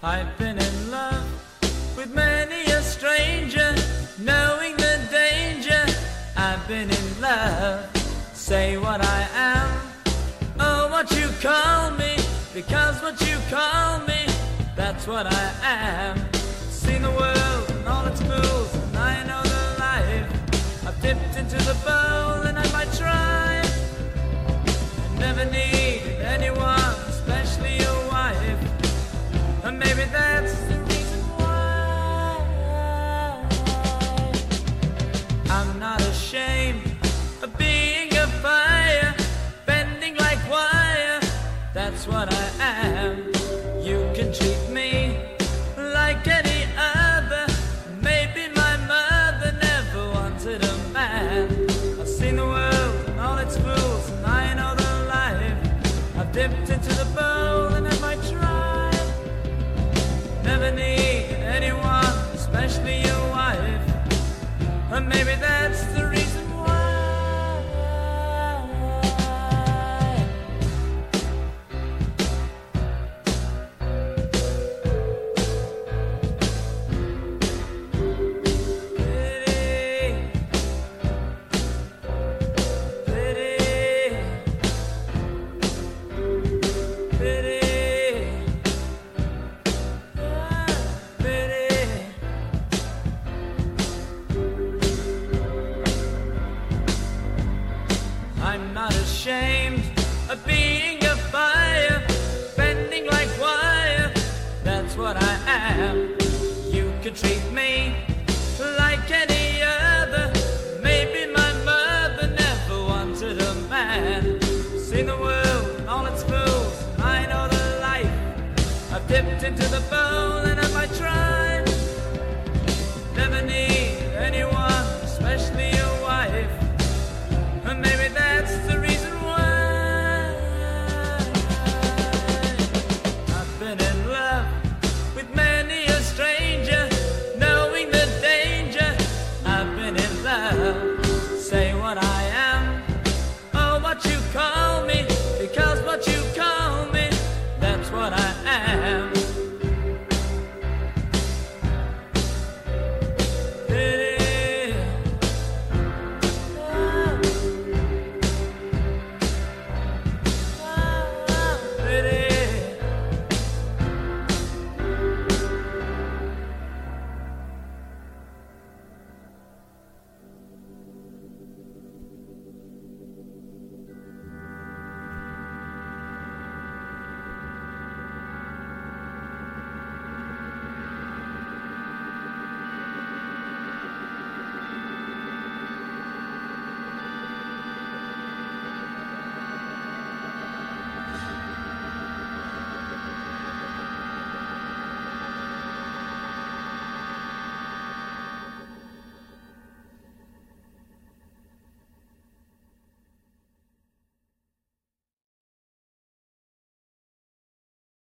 I've been in love with many a stranger, knowing the danger. I've been in love, say what I am. Oh, what you call me, because what you call me, that's what I am. Into the bowl and I might try. I never needed anyone, especially a wife. And maybe that's the reason why I'm not ashamed of being a fire, bending like wire. That's what I am. You can treat me like any other. Maybe my mother never wanted a man. I've seen the world and all its fools, and I know the life. I've dipped into the bowl and I might try. Never needed anyone, especially your wife. And maybe dipped into the bowl